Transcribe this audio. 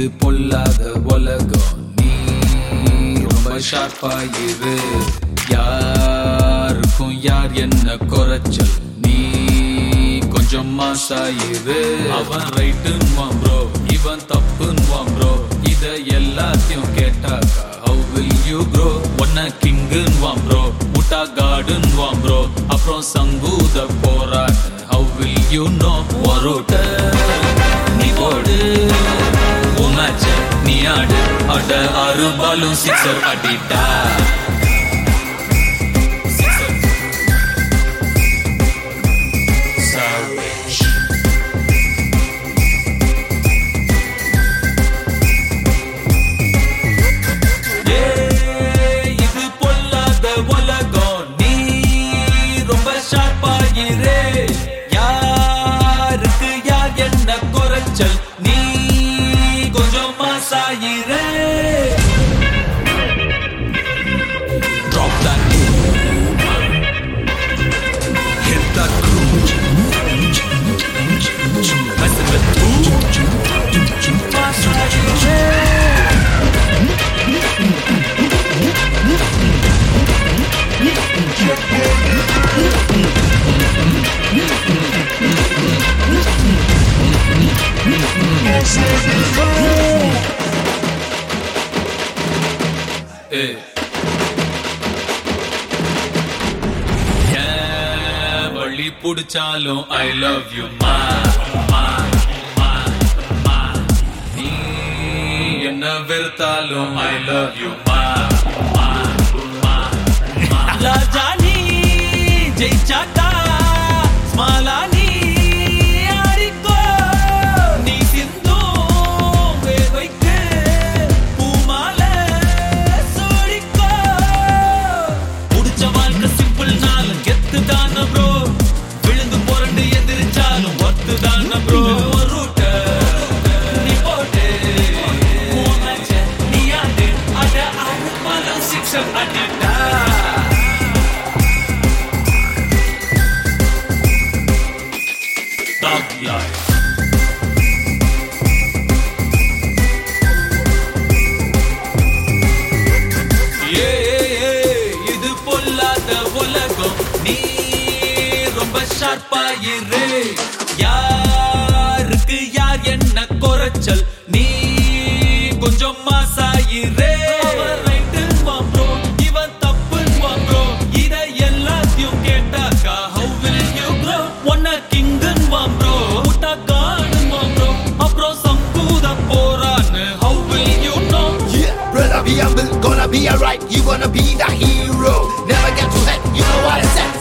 இது பொல்லாத உலகம். நீ ரொம்ப ஷார்ப்பாயிரு யாருக்கும் யார் என்ன குறைச்சல்? நீ கொஞ்சம் மாசாயிரு அவன் ரைட்டுன்னு ப்ரோ இவன் தப்புன்னு ப்ரோ இத எல்லாத்தையும் கேட்டாக்கா ஹவு வில் யூ ப்ரோ ஒன்ன கிங்குன்னு ப்ரோ உட்டா காடுன்னு ப்ரோ அப்புறம் சங்கூத போராட்ட ஹவு வில் யூ நோ ஒரோட்ட அட ஆறு பாலும் சிக்ஸர் அடிட்டா Savage. ரொம்ப யாருக்கு யார் என்ன குறைச்சல் நீ புடிச்சாலும் ஐ லவ் யூ மா மா, வெறுத்தாலும் ஐ லவ் யூ மா மா, மா, மா. ஜெயிச்சாக்கா ஸ்மாலானி நீ நீ சிந்தும் வேர்வைக்கு பூமாலை சூடிக்கோ புடிச்ச வாழ்க்கை சிம்பிள் நாளும் கெத்து தான ப்ரோ விழுந்து புரண்டு எதிரிச்சாலும் ஒத்து தான ப்ரோ மலம் life இது உலகம். நீ ரொம்ப ஷார்ப்பாயிரு யாருக்கு Gonna be alright, you gonna be the hero. Never get too head, you know what I said.